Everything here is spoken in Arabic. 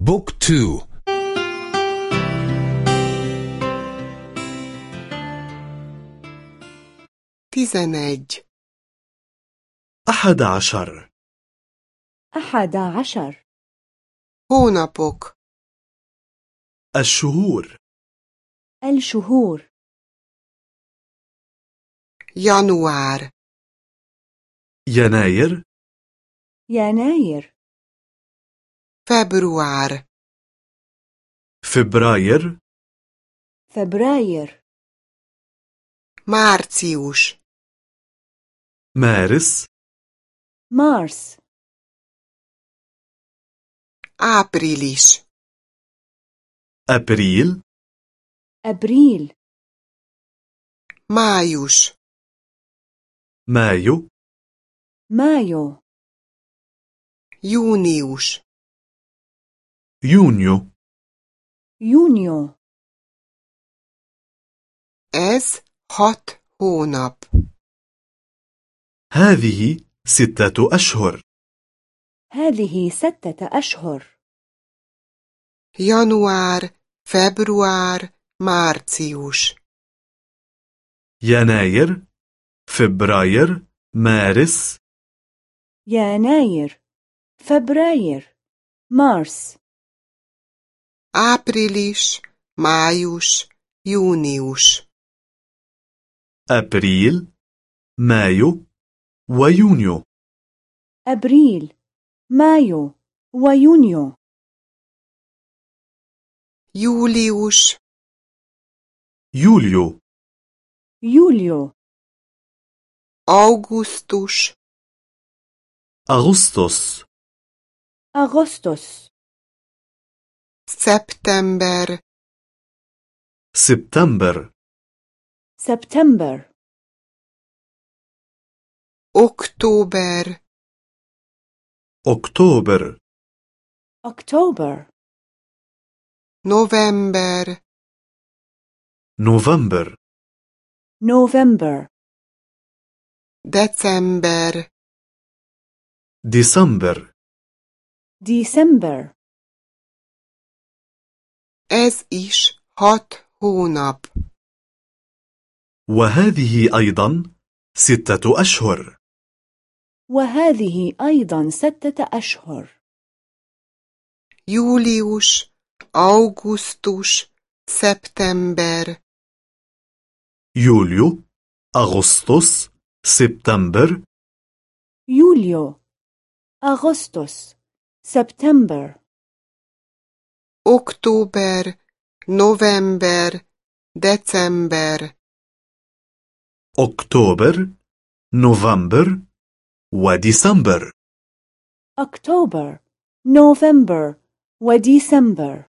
بوك تو. تيزنج أحد عشر. أحد عشر. hónapok الشهور. الشهور. január يناير. يناير. Február فبراير فبراير március مارس مارس április أبريل أبريل május مايو مايو június يونيو. يونيو. Ez hat hónap. هذه ستة أشهر. هذه ستة أشهر. Január, február, március. يناير فبراير مارس. يناير فبراير مارس. Április, május, június. أبريل مايو ويونيو أبريل مايو ويونيو július, يوليو يوليو augusztus, أغسطس أغسطس szeptember, سبتمبر سبتمبر október, أكتوبر أكتوبر november, نوفمبر نوفمبر december, ديسمبر ديسمبر ez is hat hónap. وهذه أيضا ستة أشهر. وهذه أيضا ستة أشهر. Július, augusztus, szeptember, يوليو أغسطس سبتمبر يوليو أغسطس سبتمبر október, november, december, أكتوبر نوفمبر وديسمبر أكتوبر نوفمبر وديسمبر